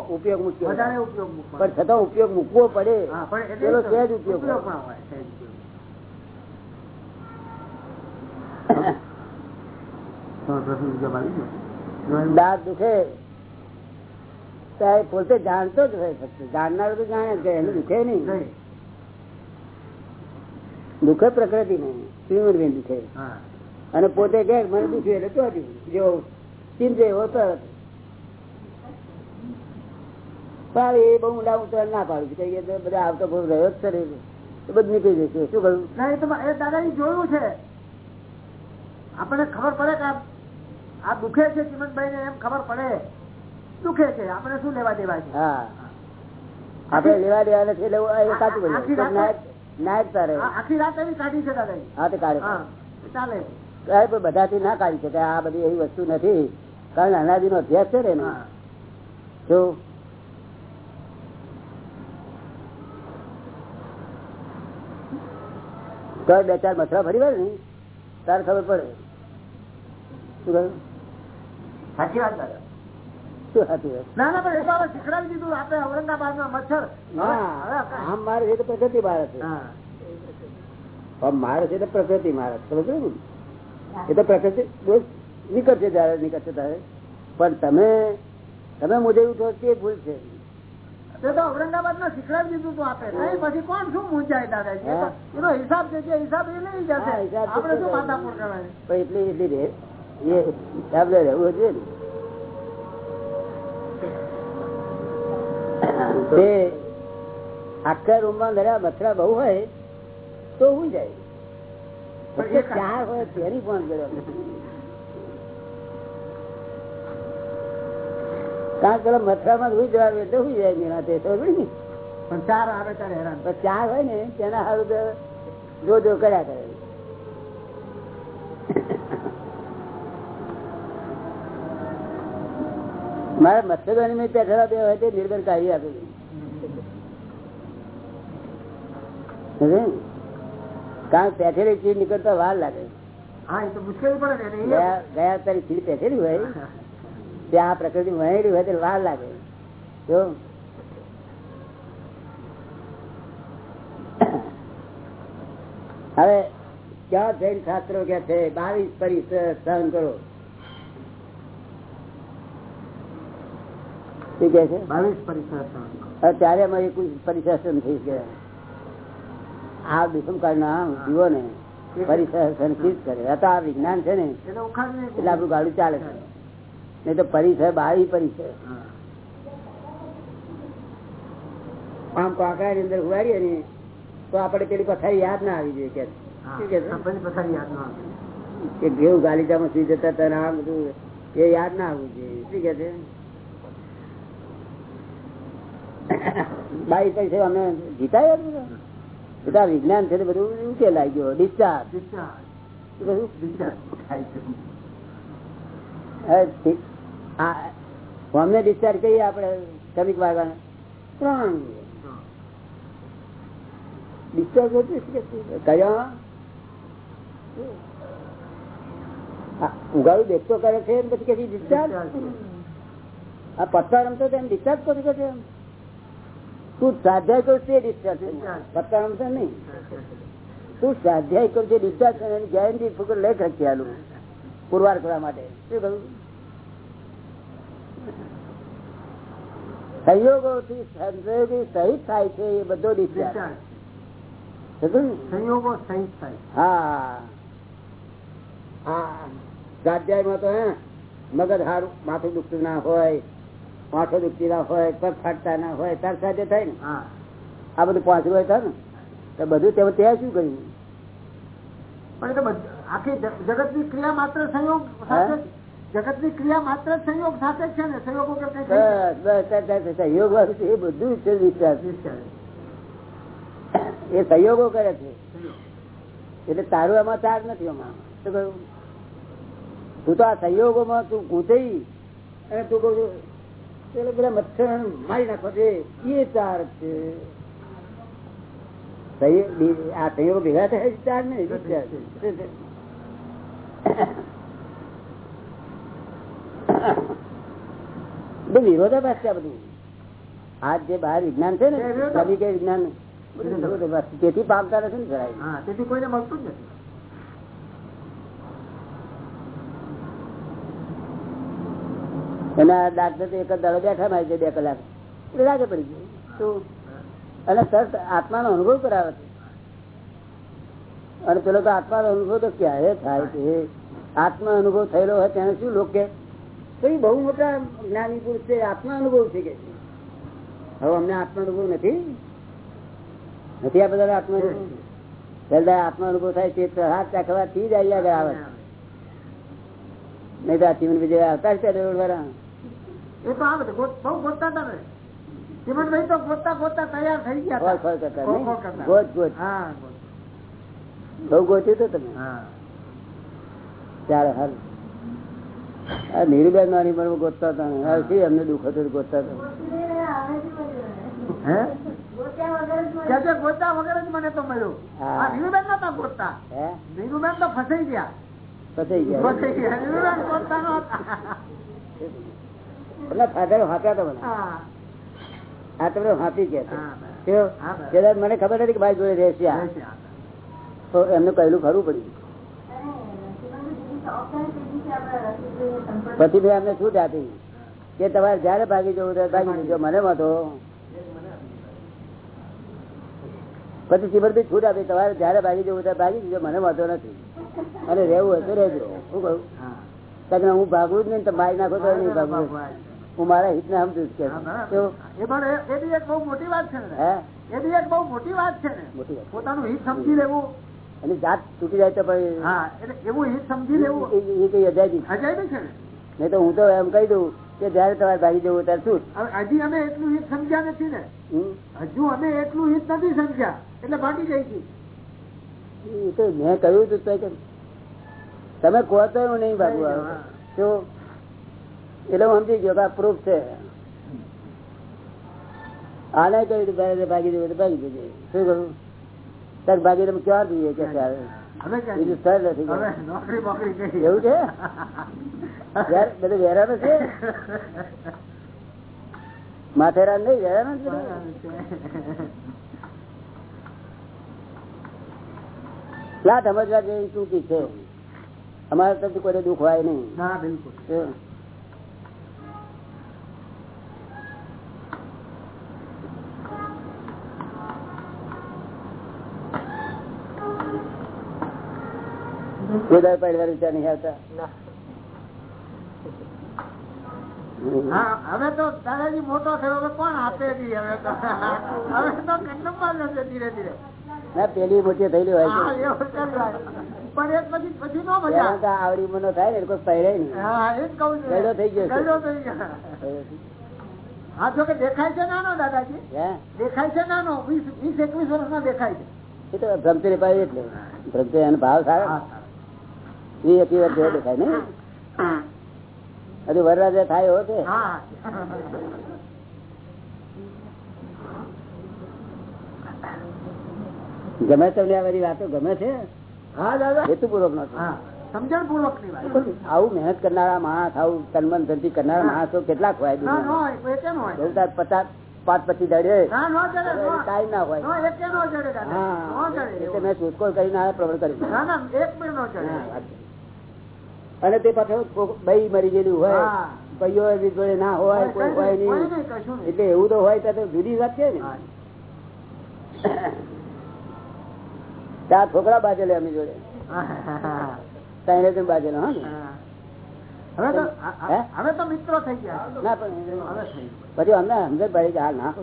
ઉપયોગ મૂક્યો. પણ છતાં ઉપયોગ મૂકવો પડે. એનો સહેજ ઉપયોગ હોય. ઉપયોગમાં હોય, સહેજ ઉપયોગ. તો પ્રશ્ન જવાબ આવી ગયો? દાંત દુખે. પોતે જાણતો જ હોય ફક્ત જાણનાર તો જાણે જ એને દુખે નહીં. નહીં. દુઃખ પ્રકૃતિ ને શ્રીમંત દુઃખે. અને પોતે કે મને દુખ્યું એટલે ચોટ્યું જો. ચિંતે એવો તરત પણ એ બહુ ઊંડા ઉતર ના પાડું. છું તો બધા આવતો બહુ રહ્યો જ કરે એ બધું નીકળી જશે. શું કહ્યું? દાદાજી જોયું છે. આપણને ખબર પડે કે આ- દુખે છે ચિમનભાઈ ને એમ ખબર પડે. દુખે છે. આપણે શું લેવા દેવા છે? આપડે લેવા દેવા નથી એટલે એ સાચું આખી બોલ્યું રાત- નાયક નાયક તારે. આ આખી રાત એવી કાઢી છે દાદાજી. હા તે કાઢે ચાલે. પણ બધાથી ના કાઢી શકે. આ બધી એવી વસ્તુ નથી. કારણ અનાજી નો અભ્યાસ છે ને. જો. બે ચાર મથરા ફરી વાર ને તારે ખબર પડે. શું સાચી વાત દાદા. મારે છે પ્રકૃતિ મારે એ તો પ્રકૃતિ નીકળશે જયારે નીકળશે ત્યારે. પણ તમે તમે મુજબ ઉઠો તે ભૂલ છે. તો ઔરંગાબાદમાં શીખડાવી દીધું તું આપે. પછી કોણ શું મૂંઝાય એનો હિસાબ છે હિસાબ એ લઈ જશે. હિસાબ શું કરવાની? એટલી એટલી એ આપણે રહેવું જોઈએ તે આખા રૂમમાં ધર્યા મથરા બહુ હોય તો હું જાય. ચાર હોય તેની પણ કર્યો કારણ કે મથરામાં હુઈ જવાનું એટલે હું જાય નિરાંતે પણ ચાર આવે ત્યારે હેરાન. ચાર હોય ને તેના હારું જો જો કર્યા કરે. મારે મત્સ્યગણી મેં પેઠેલા બે હોય તે નિર્ગર કાઢી આપે કારણ પેઠેલી ચીજ નીકળતા વાર લાગે. હા એ તો મુશ્કેલી પડે ને એને ગયા ગયા તારી ચીજ પેઠેલી હોય ત્યાં આ પ્રકૃતિ વહેલી હોય તો વાર લાગે. જો? હવે ક્યાં જૈન શાસ્ત્રો કે છે બાવીસ પરિસર સહન કરો. શું કે છે? ત્યારે અમારે કોઈ પરિશાસન થઈ ગયા આ દુષ્મ કાળના જીવો ને પરિશાસનથી જ કરે? આ વિજ્ઞાન છે ને. એટલે આપણું ગાડું ચાલે છે. નહીં તો પરિસર બાવી પરિસર. આમ કાંકરા ની અંદર ઉગાડીએ ને તો આપડે પેલી પથારી યાદ ના આવી જોઈએ કે. પથારી યાદ ન આવે. કે ગાલીચામાં સુઈ જતા તને આ બધું એ યાદ ના આવવું જોઈએ. શું કે છે? બાઈ પૈસે અમે જીતાય બધા વિજ્ઞાન છે ને બધું ઉકેલ આવી ગયો ડિસ્ચાર્જ અમને ડિસ્ચાર્જ કહીએ આપડે શ્રમિક વાળવાને ત્રણ ડિસ્ચાર્જ? કયા ઉગાડું દેખતો કરે છે પછી કે ડિસ્ચાર્જ આ પત્તા રમતો ડિસ્ચાર્જ કરી શકે એમ? તું સ્વાધ્યાય કર તે ડિસ્ચાર્જ નહીં. તું સ્વાધ્યાય કર છે ડિસ્ચાર્જ એની ગેરંટી ફૂકર લેખ રાખી આલું. પુરવાર કરવા માટે. શું કહ્યું? સંયોગોથી સંયોગી સહિત થાય છે એ બધો ડિસ્ચાર્જ? સંયોગો સહિત થાય. હા. હા. સ્વાધ્યાયમાં તો હે મગજ હારું માથું દુખતું ના હોય માથું દુખતી ના હોય પગ ફાટતા ના હોય તાર સાથે થાય ને. આ બધું પાંચરું હોય ને. તો બધું તે ત્યાં શું કર્યું? પણ આખી જગતની ક્રિયા માત્ર સંયોગ જગતની ક્રિયા માત્ર સંયોગ સાથે છે ને? સંયોગો તાર સહયોગ એ બધું છે વિશ્વાસ એ સહયોગો કરે છે. એટલે તારું એમાં ચાર નથી એમાં શું કહ્યું? તું તો આ સહયોગોમાં તું ગૂંચાઈ અને તું કહું છું પેલો મચ્છર મારી નાખો છે એ ચાર છે આ સંયોગો ભેગા થાય ચાર ને? બધું વિરોધાભાસ છે આ બધું આ જે બહાર વિજ્ઞાન છે ને વિજ્ઞાન. તેથી પામતા નથી ને જરાય. તેથી કોઈને મળતું જ નથી એના ડાક્ટર તો એક જ દાડો બેઠા મારી છે બે કલાક. એટલે લાગે પડી ગયું. શું અને સર, આત્માનો અનુભવ કરાવે છે. અને પેલો તો આત્માનો અનુભવ તો ક્યારે થાય છે? આત્મા અનુભવ થયેલો હોય તેને શું લોકો કે? તો બહુ મોટા જ્ઞાની પુરુષ છે આત્મા અનુભવ છે કે? હવે અમને આત્મા અનુભવ નથી? નથી આ બધા આત્મા અનુભવ? પેલા આત્મા અનુભવ થાય છે હાથ ચાખવાથી જ આવ્યા આવે નહીં તો આ જીવન વિજય આવતા જ ત્યાં દોડવાળા એ તો આવે બહુ ગોતતા હતા ને. ચીમનભાઈ તો ગોતતા ગોતતા તૈયાર થઈ ગયા. ગોત ગોત હા બહુ ગોત્યું તો તમે? ત્યારે હાલ. આ નીરુબેન પણ ગોતતા હતા શું એમને દુઃખ હતું ગોતતા હતા? હે? ગોતા વગર જ મને તો મળ્યું. નીરુબેન નતા ગોતતા. નીરુબેન તો ફસાઈ ગયા. ફસાઈ ગયા. ફસાઈ ગયા. નીરુબેન ગોતતા નહોતા. એમના ફાધર હાંપ્યા હતા મને. આ તમને હાંપી ખબર નથી કે ભાઈ જોડે રહેશે. તો એમને કહેલું ખરું પડ્યું. પછી ભાઈ એમને છૂટ આપી કે તમારે જયારે ભાગી જવું ત્યારે ભાગી જજો. મને વાંધો. પછી ચીમરભાઈ છૂટ આપી. તમારે જયારે ભાગી જવું ત્યારે ભાગી જજો. મને વાંધો નથી. અને રહેવું હોય તો રહેજો. શું કહું કારણ હું ભાગવું જ નહીં તો મારી નાખો તો નહીં ભાગવું હું મારા હિત ને સમજુ? એ બી એક બહુ મોટી વાત છે ને. એ બી એક બહુ મોટી વાત છે ને. મોટી વાત. પોતાનું હિત સમજી લેવું. એની જાત તૂટી જાય તો ભાઈ હા એટલે એવું હિત સમજી લેવું. એ- કઈ અજાયબી. અજાયબી છે નહીં તો હું તો એમ કહી દઉં કે જયારે તમારે ભાગી જવું ત્યારે શું હજી અમે એટલું હિત સમજ્યા નથી ને. હજુ અમે એટલું હિત નથી સમજ્યા. એટલે ભાગી જાય છે તો મેં કહ્યું હતું તમે કહો તો નહીં ભાગવું તો એટલે હું સમજી ગયો પ્રૂફ છે. આને કહ્યું ભાઈ ભાગી દેવું ભાગી દેજે. શું કહ્યું તક ભાગી તમે ક્યાં જોઈએ કે આવે? બીજું નથી. એવું છે? બધું વેરાનું છે. માથેરાન નહીં વેરાનું જ બધું. સમજવા જેવી ચૂકી છે. અમારે તો કોઈ દુઃખ હોય નહીં. બિલકુલ. શું? ગોદાય પડવા વિચાર નહીં આવતા? હા. હવે તો દાદાજી મોટો થયો હવે કોણ આપે હવે તો? હવે તો કંડમમાં જશે ધીરે ધીરે. ના પેલી મોટી થયેલી હોય હા, છે એવું કરી લે. પણ એક પછી પછી નો મજા. આવડી મનો થાય ને કોઈ પહેરે નહીં. હા એ જ કહું છું. ગયડો થઈ ગયો થઈ ગયો. હા જો કે દેખાય છે નાનો દાદાજી? હે? દેખાય છે નાનો? વીસ વીસ એકવીસ વર્ષ દેખાય છે. એ તો ભ્રમતી પાડી એટલે. ભ્રમતી એનો ભાવ સારો. વી એકવી વર્ષ જેવો દેખાય ને? હજુ વરરાજા થાય એવો છે? ગમે તમને આ બધી વાતો ગમે છે? હા દાદા. હેતુપૂર્વક નો સમજણ પૂર્વકની વાત. આવું મહેનત કરનારા માણસ આવું તનમન ધનથી કરનારા માણસો કેટલાક હોય પચાસ પાંચ પચીસ નો. ટાઈમ ના. હોય. હા એટલે મેં શોધખોળ કરીને પ્રવણ કર્યું. અને તે પાછળ બઈ મરી ગયેલું હોય કયો ભાઈઓ ના હોય કોઈ હોય નહીં. એટલે એવું તો હોય તો તો જુદી વાત છે ને. ચાર છોકરા બાજેલે એમની જોડે. ત્રણ બાજેલો હા હવે તો તો મિત્રો થઈ ગયા. ના પણ પછી અમને સમજણ પડી કે હાલ ના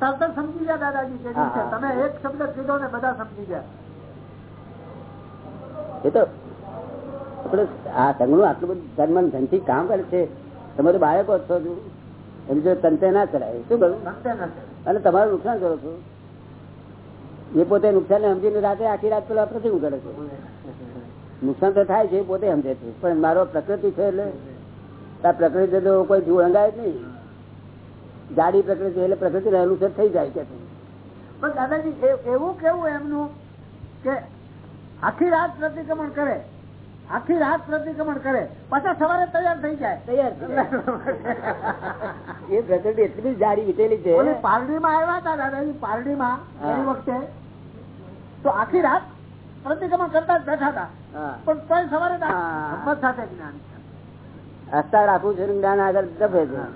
તરત સમજી ગયા દાદાજી કે. તમે એક શબ્દ કીધો ને બધા સમજી ગયા. એ તો આપણે આ સંઘનું આટલું બધું ધર્મન ધનથી કામ કરે છે. તમે તો બાળકો છો. એની જો તંતે ના ચડાય શું કરું અને તમારું નુકસાન કરો છો. એ પોતે નુકસાન સમજીને રાતે આખી રાત પેલા પ્રતિમ કરે છે? નુકસાન તો થાય છે પોતે સમજે છે. પણ મારો પ્રકૃતિ છે એટલે આ પ્રકૃતિ તો કોઈ જીવ રંગાય જ નહીં. જાડી પ્રકૃતિ એટલે પ્રકૃતિ અનુસાર થઈ જાય કે. પણ દાદાજી એવું કેવું એમનું કે આખી રાત પ્રતિક્રમણ કરે? આખી રાત પ્રતિક્રમણ કરે. પાછા સવારે તૈયાર થઈ જાય. તૈયાર એ પ્રકૃતિ એટલી બધી જાડી વીતેલી છે. પારડી માં આવ્યા હતા દાદાજી પારડી માં વખતે. તો આખી રાત પ્રતિક્રમણ કરતા જ બેઠા હતા. પણ ત્યાં સવારે. હિંમત સાથે જ્ઞાન હસતા રાખવું છે જ્ઞાન આગળ દફે છે.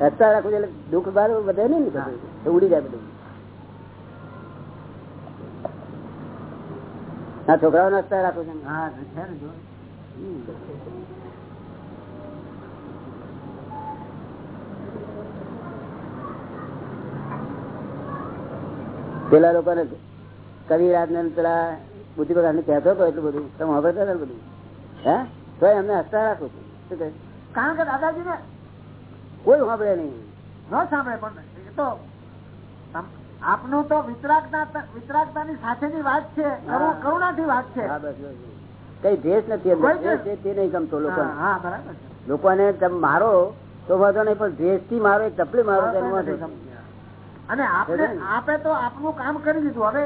હસતા રાખવું છે એટલે દુઃખ બાર વધે નહીં ને ઉડી જાય બધું. આ છોકરાઓ નાસ્તા રાખો છો? પેલા લોકો ને કવિરાજ ને પેલા બુદ્ધિ પ્રકાશ ને કહેતો હતો એટલું બધું. તમે વાપરતા હતા બધું? હે? તો એમને હસતા રાખું છું. શું કહે? કારણ કે દાદાજી ને કોઈ સાંભળે નહીં. ન સાંભળે પણ એ તો આપનું તો વિતરાગતા વિતરાગતાની સાથેની વાત છે. કરુ- કરુણાથી વાત છે. કઈ ભેસ નથી તે નહીં ગમતો લોકો લોકોને. તમે મારો તો વાંધો નહીં પણ ભેસથી મારો ચપલી મારો તો. અને આપણે આપે તો આપનું કામ કરી દીધું હવે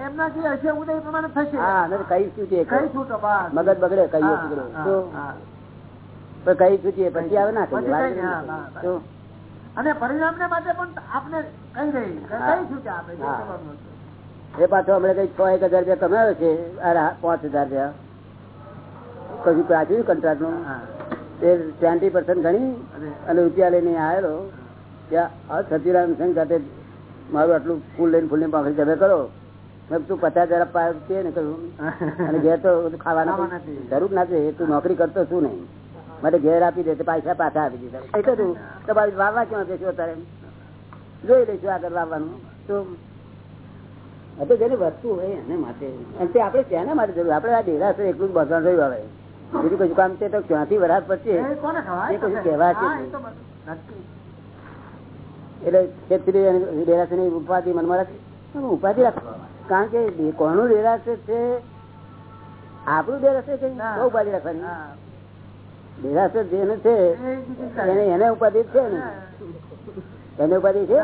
એમના જે હશે ઉદય પ્રમાણે થશે. હા કઈ છૂટીએ કઈ છૂટો બસ. મગજ બગડે કઈ હા, બગડે તો. કઈ છૂટીએ પછી આવે ના કહીએ. અને પરિણામ ને માટે પણ આપને કઈ રહી હા. કઈ છૂટે આપે જે હા. કરવાનું હતું. એ પાછો હમણાં કઈ છ એક હજાર રૂપિયા કમાયો છે પાંચ હજાર રૂપિયા. કશું પ્રાચું કંટ્રાક્ટનું. તે ટ્વેન્ટી પર્સન્ટ ગણી અને રૂપિયા લઈને આવેલો. ત્યાં સતીરામ સંઘ સાથે મારું આટલું ફૂલ લઈને ફૂલની પાંખડી તમે કરો. મેં તું પચાસ હજાર આપવા છે ને? કહ્યું. અને ઘેર તો ખાવાના. જરૂર ના છે તું નોકરી કરતો શું નહીં? માટે ઘેર આપી દે પૈસા પાછા આપી દીધા. એટલે તું તમારી વાવવા ક્યાં જશો અત્યારે? જોઈ લઈશું આગળ વાવવાનું. તો એટલે જેની વસ્તુ હોય એને માટે. અને તે આપણે શેના માટે જરૂર? આપણે આ ડેરાસર એટલું જ બધાં રહ્યું આવે બીજું કશું કામ છે તો ક્યાંથી વરાત પડશે? એ કશું છે નક્કી. એટલે ક્ષેત્રીય અને ડેરાસરની ઉપાધિ મનમાં રાખી. ઉપાધિ રાખવા કારણ કે કોનું ડેરાસર છે આપણું ડેરાસર છે ઉપાધિ રાખવાની? ડેરાસર જેને છે એને એને ઉપાધિ છે ને? એને ઉપાધિ છે?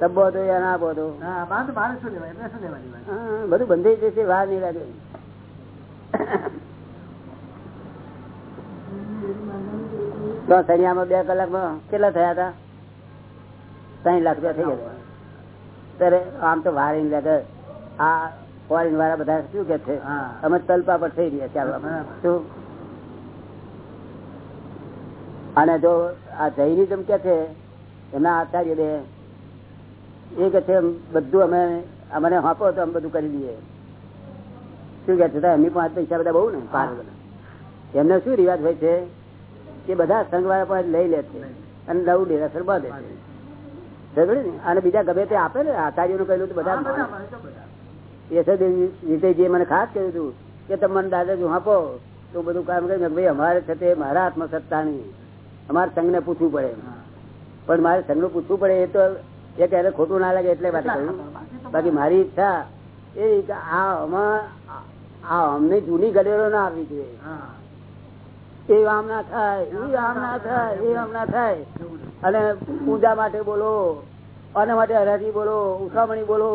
તો યા ના બોધો? બાંધ બંધાઈ જશે વાર નહીં લાગે. તો બે કલાકમાં કેટલા થયા હતા? ત્રણ લાખ રૂપિયા થઈ ગયા. ત્યારે આમ તો વાર નહીં લાગે. આ ફોરેન વાળા બધા શું કે છે. અમે તલપા પર થઈ રહ્યા ચાલવા શું? અને જો આ જૈનિઝમ કે છે એમના આચાર્ય બે એ કે છે બધું અમે અમને આપો તો અમે બધું કરી દઈએ. શું કે છે એમની પાંચ પૈસા બધા બહુ ને પાંચ બધા એમને શું રિવાજ હોય છે? કે બધા સંઘવાળા પણ લઈ લે છે અને નવું ડેરાસર બાંધે છે. અને બીજા ગમે તે આપે ને આચાર્યનું કહેલું તો બધા હા, બરાબર, એ તો બધા. વિજયજી મને ખાસ કહ્યું હતું કે તમે મને દાદાજી આપો તો બધું કામ કરી ભાઈ અમારે છે તે મારા હાથમાં અમારે સંઘને પૂછવું પડે. પણ મારે સંઘનું પૂછવું પડે એ તો એ ક્યારે ખોટું ના લાગે એટલે વાત કહ્યું બાકી મારી ઈચ્છા એ આ અમને જૂની ગલેરો ના આવી જોઈએ. એ આમ ના થાય એ આમ ના થાય એ આમ ના થાય. અને પૂજા માટે બોલો આના માટે હરાજી બોલો ઉઠામણી બોલો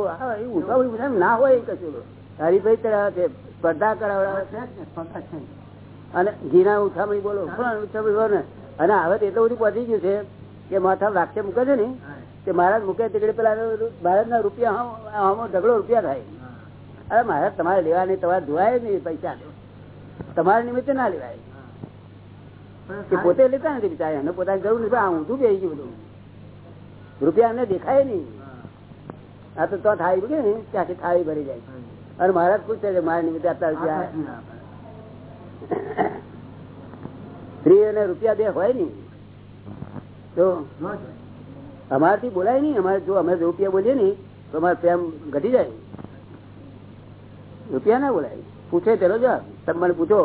ઉઠામણી ના હોય એ કશું હરિભાઈ છે. સ્પર્ધા કરાવડાવે ને. અને ઘીના ઉછામણી બોલો. ઉઠામણી બોલો ને. અને હવે એટલું બધું પહોંચી ગયું છે કે માથા વાક્ય મૂકે છે ને. કે મહારાજ મૂકે તીકડે પેલા મહારાજ ના રૂપિયા ઢગલો રૂપિયા થાય. અરે મહારાજ, તમારે લેવા નહીં તમારે ધોવાય નહીં પૈસા. તમારા નિમિત્તે ના લેવાય. પોતે લેતા નથી બિચારા એને પોતાની જરૂર નથી આ ઊંધું બેસી ગયું બધું. રૂપિયા એમને દેખાય નહીં. આ તો તો થાળી મૂકે ને, ત્યાંથી થાળી ભરી જાય. અને મહારાજ પૂછે છે મારા નિમિત્તે આટલા રૂપિયા. સ્ત્રી અને રૂપિયા બે હોય ને તો અમારથી બોલાય નહીં. અમારે જો અમે રૂપિયા બોલીએ ને તો અમારે પ્રેમ ઘટી જાય. રૂપિયા ના બોલાય. પૂછે પેલો જવાબ. તમે મને પૂછો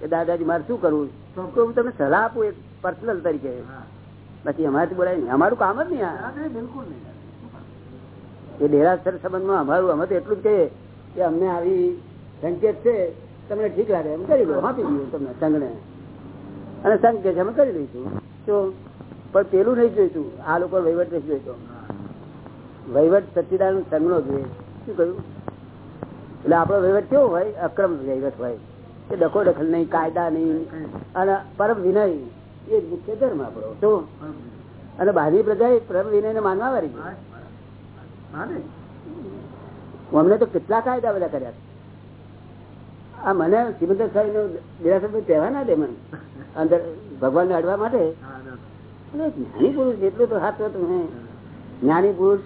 કે દાદાજી મારે શું કરવું? તો હું તમને સલાહ આપું એક પર્સનલ તરીકે. બાકી અમારાથી બોલાય નહીં. અમારું કામ જ નહીં આ. બિલકુલ નહીં. એ ડેરાસર સંબંધમાં અમારું અમે તો એટલું જ કહીએ કે અમને આવી સંકેત છે. તમને ઠીક લાગે એમ કરી લો આપી દઉં તમને સંઘને અને સંઘ કે અમે કરી દઈશું. તો પણ પેલું નહીં જોઈતું. આ લોકો વહીવટ નથી જોઈતો. વહીવટ સચ્ચિદાનંદ સંઘનો જોઈએ શું કહ્યું? એટલે આપણો વહીવટ કેવો હોય? અક્રમ વહીવટ હોય. કે ડખો દખલ નહીં કાયદા નહીં. અને પરમ વિનય એ મુખ્ય ધર્મ આપણો. તો અને બહારની પ્રજા એ પરમ વિનય ને માનવા વાળી છે. હા ને? અમને તો કેટલા કાયદા બધા કર્યા. આ મને સિમંદર સ્વામી નો દેરાસર કહેવા ના દે મને. અંદર ભગવાન અડવા માટે. ના. જ્ઞાની પુરુષ એટલું તો હાથ તમે જ્ઞાની પુરુષ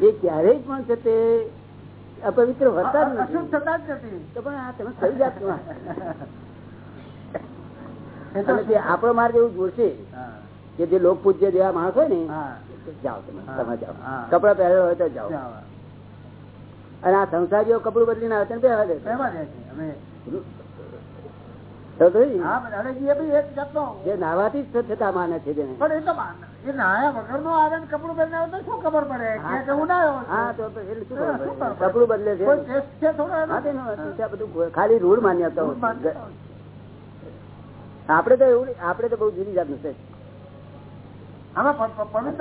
એ ક્યારેય પણ છે તે અપવિત્ર હોતા જ નથી. તો પણ આ તમે થઈ જાતનું આ? એ તો અને તે આપણો માર્ગ એવું હા. કે જે લોક પૂજ્ય જેવા માણસ હોય ને જાઓ તમે તમે જાઓ. કપડા પહેરેલા હોય તો જાઓ. અને આ સંસારીઓ કપડું આવે બી નાવાથી જ સ્વચ્છતા માને છે તેને વગર નો આવે ને કપડું નાયો છું. બદલે ખાલી રૂઢ માન્યતા આપડે તો એવું આપણે તો બહુ જુદી જાતનું છે. આમાં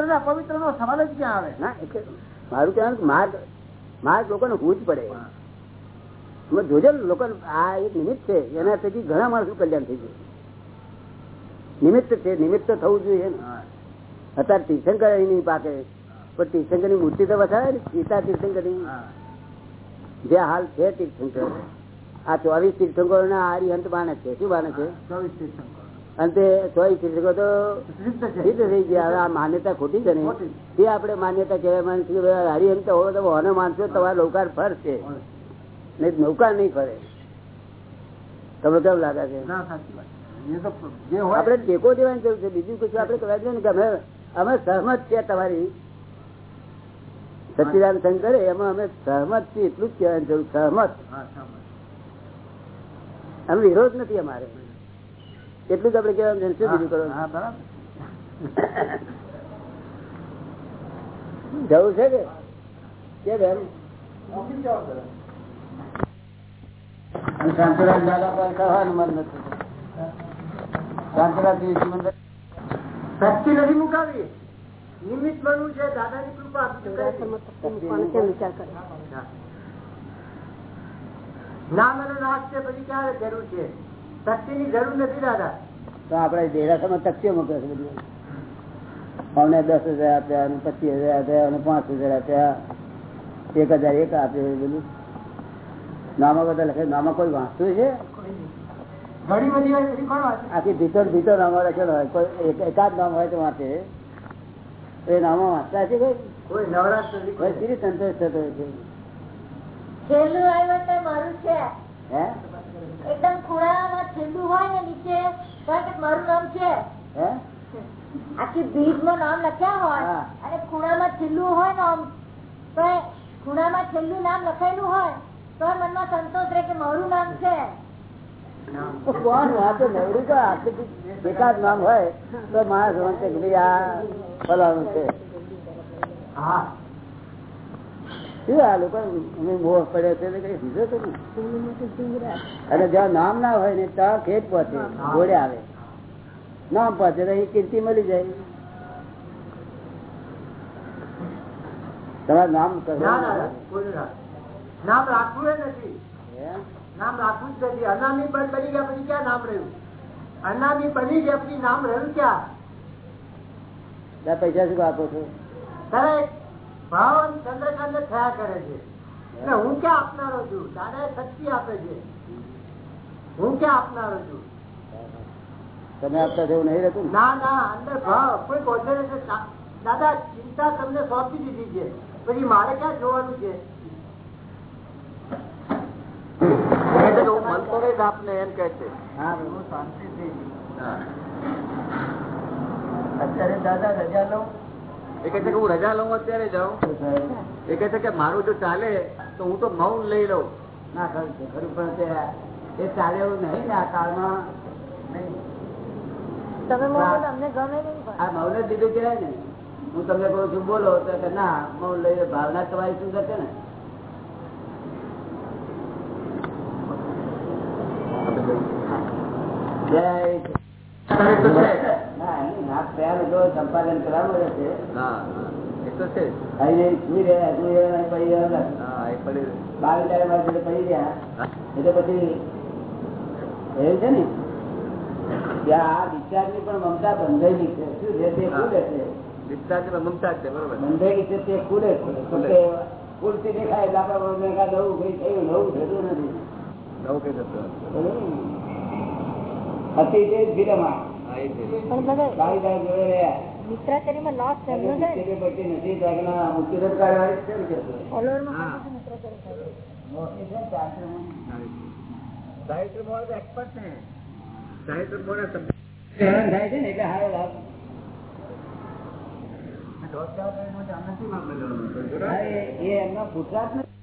ના પવિત્ર નો સવાલ જ ક્યાં આવે? ના મારું કહેવાનું માર્ગ માર્ગ લોકોને હું જ પડે. જોજો લોકો, આ એક નિમિત્ત છે, એના થકી ઘણા માણસનું કલ્યાણ થઈ ગયું. નિમિત્ત છે, નિમિત્ત થવું જોઈએ અત્યારે તીર્થંકર નહીં પાકે, પણ તીર્થંકરની મૂર્તિ તો વસાવે ને, સીતા તીર્થંકરની જે હાલ છે તીર્થંકર. આ ચોવીસ તીર્થંકરો ના હરિહંત માને છે. શું માને છે? ચોવીસ તીર્થંકર. અને તે તીર્થંકરો તો સિદ્ધ થઈ ગયા. હવે આ માન્યતા ખોટી છે ને? તે આપણે માન્યતા કહેવાય. માને છે કે હોવો તો હોને માનશો તમારે નૌકાર ફરશે નહીં નૌકાર નહીં ફરે. તમને કેમ લાગે છે? આપણે ટેકો દેવાની જરૂર છે. બીજું કશું આપણે કહેવાય જોઈએ ને કે અમે અમે સહમત છે તમારી. સચિદાન શંકરે એમાં અમે સહમત છીએ. એટલું જ કહેવાની જરૂર. સહમત. અમે વિરોધ નથી અમારે. એટલું જ આપડે કહેવાનું છે શું બીજું કરો જવું છે કે? કે બેન? શાંતિરાજ દાદા પર કહેવાનું મન નથી. શાંતિરાજ મંદિર શક્તિ નથી મુકાવી. નિમિત્ત બનવું છે દાદાની કૃપા નામ અને નાશ છે પછી ક્યારે જરૂર છે? શક્તિ જરૂર નથી દાદા. તો આપણે દેરાસરમાં તકસીઓ મૂકે છે બધી. અમને દસ હજાર આપ્યા અને પચીસ હજાર આપ્યા અને પાંચ હજાર આપ્યા. એક હજાર એક આપ્યો બધું. નામા બધા લખે નામા કોઈ વાંચતું છે? ઘણી બધી હોય પછી કોણ વાંચે? આખી ભીતર ભીતર નામો લખેલો હોય. કોઈ એકાદ નામ હોય તો વાંચે. એ નામો વાંચતા છે કોઈ? નવરાત્રી કોઈ સીરી સંતોષ થતો હોય છે? છેલ્લું આવ્યું મારું છે. હે? મારું નામ છે. આખી બીજનું નામ લખ્યા હોય. અને ખૂણામાં છેલ્લું હોય નામ. તો ખૂણામાં છેલ્લું નામ લખેલું હોય તો મનમાં સંતોષ રહે કે મારું નામ છે. કોણ વાંચે નવરું તો એકાદ નામ હોય તો માણસ વાંચે કે આ ફલાણું છે. હા. અને જ્યાં નામ ના હોય ને ત્યાં ખેત પહોંચે ઘોડે આવે. નામ પહોંચે તો કીર્તિ મળી જાય. તમારે નામ. નામ રાખવું એ નથી. નામ રાખવું જ નથી. અનામી બની ગયા પછી ક્યાં નામ રહ્યું? અનામી બની ગયા પછી નામ રહ્યું ક્યાં? પૈસા શું આપો છો? ત્યારે ભાવ અને ચંદ્રકાંત થયા કરે છે. હું ક્યાં આપનારો છું? દાદા શક્તિ આપે છે. હું ક્યાં આપનારો છું? તમે આપતા જેવું નહીં રહેતું ના? ના અંદર ભાવ. કોઈ પહોંચે દાદા ચિંતા તમને સોંપી દીધી છે. પછી મારે ક્યાં જોવાનું છે? આપને એમ કે છે. અત્યારે દાદા રજા લઉં એ કહે છે કે હું રજા લઉં અત્યારે જાઉં. એ કહે છે કે મારું જો ચાલે તો હું તો મૌન લઈ લઉં. ના ખરું છે ખરું પણ એ ચાલે એવું નહીં ને આ કાળમાં. તમે બોલો તો અમને ગમે નહીં આ મૌન જ દીધું કહેવાય ને હું તમને કહું છું બોલો. તો કે ના મૌન લઈ ભાવના તમારી શું છે ને? સંપાદન કરવાનું રહેશે. પડી બાવીસ તારીખ ગયા. એટલે પછી એવું છે ને? કે આ discharge ની પણ મમતા બંધાયેલી છે. શું છે તે ખુલે છે? બંધાયેલી છે તે ખુલે છે. તો દેખાય એટલે આપણા નવું કઈ થયું નવું થતું નથી? હતી તે વિરમા મિત્રાચારીમાં લોસ છે. હેરાન થાય છે ને એટલે હારો લાભ હા, એ- એ એમનો નથી